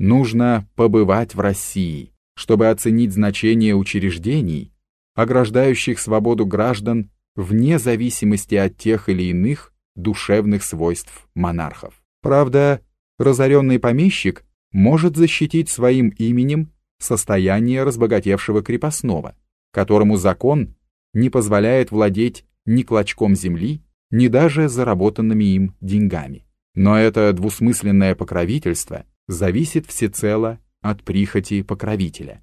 нужно побывать в России, чтобы оценить значение учреждений, ограждающих свободу граждан вне зависимости от тех или иных душевных свойств монархов. Правда, разоренный помещик может защитить своим именем состояние разбогатевшего крепостного, которому закон не позволяет владеть ни клочком земли, ни даже заработанными им деньгами. Но это двусмысленное покровительство зависит всецело от прихоти покровителя.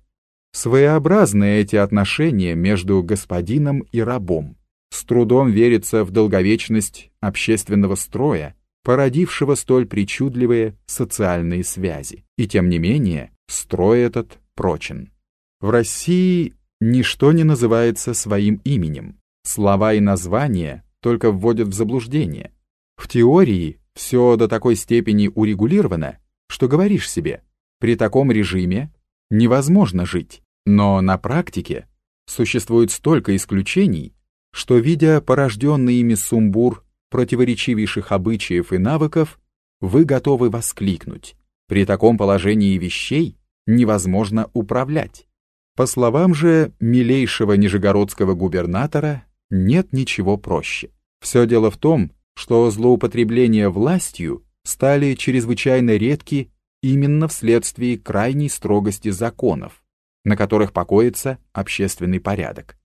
Своеобразные эти отношения между господином и рабом. С трудом верится в долговечность общественного строя, породившего столь причудливые социальные связи. И тем не менее, строй этот прочен. В России ничто не называется своим именем. Слова и названия только вводят в заблуждение. В теории все до такой степени урегулировано, что говоришь себе, при таком режиме невозможно жить. Но на практике существует столько исключений, что, видя порожденный ими сумбур противоречивейших обычаев и навыков, вы готовы воскликнуть. При таком положении вещей невозможно управлять. По словам же милейшего нижегородского губернатора, нет ничего проще. Все дело в том, что злоупотребления властью стали чрезвычайно редки именно вследствие крайней строгости законов, на которых покоится общественный порядок.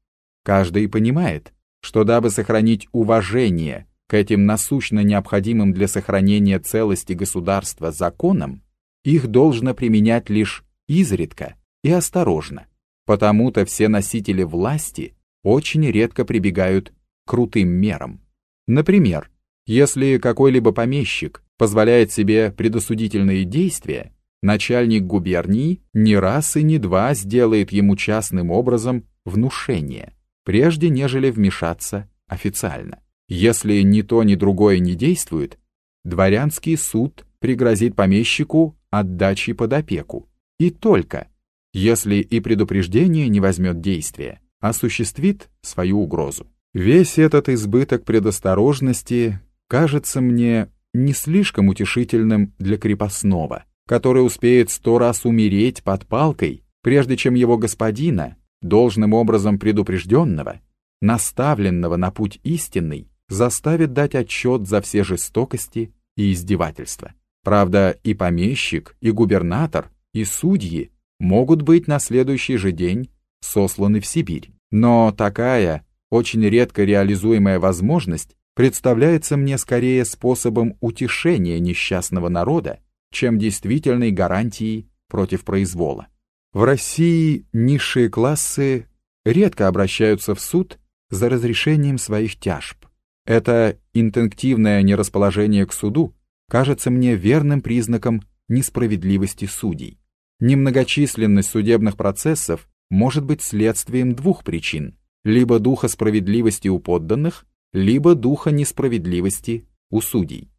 Каждый понимает, что дабы сохранить уважение к этим насущно необходимым для сохранения целости государства законам, их должно применять лишь изредка и осторожно. Потому-то все носители власти очень редко прибегают к крутым мерам. Например, если какой-либо помещик позволяет себе предосудительные действия, начальник губернии не раз и не два сделает ему частным образом внушение, прежде нежели вмешаться официально. Если ни то, ни другое не действует, дворянский суд пригрозит помещику отдачей под опеку. И только, если и предупреждение не возьмет действия, осуществит свою угрозу. Весь этот избыток предосторожности кажется мне не слишком утешительным для крепостного, который успеет сто раз умереть под палкой, прежде чем его господина, должным образом предупрежденного, наставленного на путь истинный, заставит дать отчет за все жестокости и издевательства. Правда, и помещик, и губернатор, и судьи могут быть на следующий же день сосланы в Сибирь. Но такая, очень редко реализуемая возможность представляется мне скорее способом утешения несчастного народа, чем действительной гарантией против произвола. В России низшие классы редко обращаются в суд за разрешением своих тяжб. Это интенктивное нерасположение к суду кажется мне верным признаком несправедливости судей. Немногочисленность судебных процессов может быть следствием двух причин – либо духа справедливости у подданных, либо духа несправедливости у судей.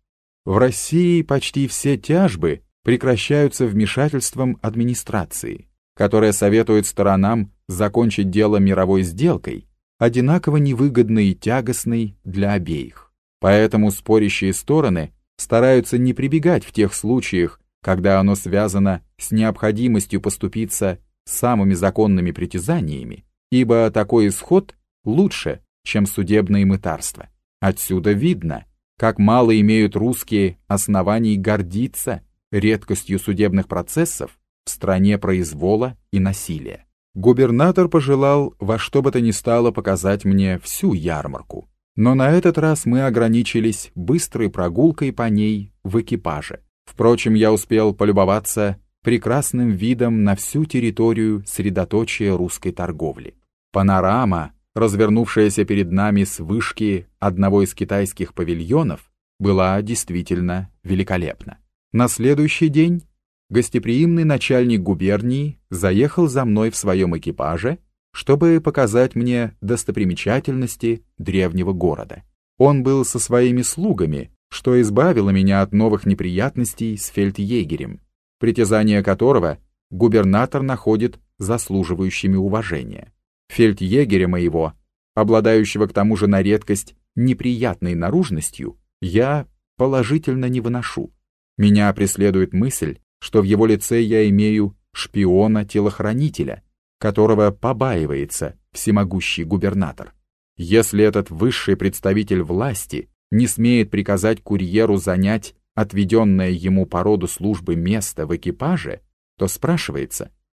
В России почти все тяжбы прекращаются вмешательством администрации, которая советует сторонам закончить дело мировой сделкой, одинаково невыгодной и тягостной для обеих. Поэтому спорящие стороны стараются не прибегать в тех случаях, когда оно связано с необходимостью поступиться самыми законными притязаниями, ибо такой исход лучше, чем судебное мытарство. Отсюда видно, как мало имеют русские оснований гордиться редкостью судебных процессов в стране произвола и насилия. Губернатор пожелал во что бы то ни стало показать мне всю ярмарку, но на этот раз мы ограничились быстрой прогулкой по ней в экипаже. Впрочем, я успел полюбоваться прекрасным видом на всю территорию средоточия русской торговли. Панорама, развернувшаяся перед нами с вышки одного из китайских павильонов, была действительно великолепна. На следующий день гостеприимный начальник губернии заехал за мной в своем экипаже, чтобы показать мне достопримечательности древнего города. Он был со своими слугами, что избавило меня от новых неприятностей с фельдъегерем, притязания которого губернатор находит заслуживающими уважения. Фельдъегеря моего, обладающего к тому же на редкость неприятной наружностью, я положительно не выношу. Меня преследует мысль, что в его лице я имею шпиона-телохранителя, которого побаивается всемогущий губернатор. Если этот высший представитель власти не смеет приказать курьеру занять отведенное ему по роду службы место в экипаже, то спрашивается,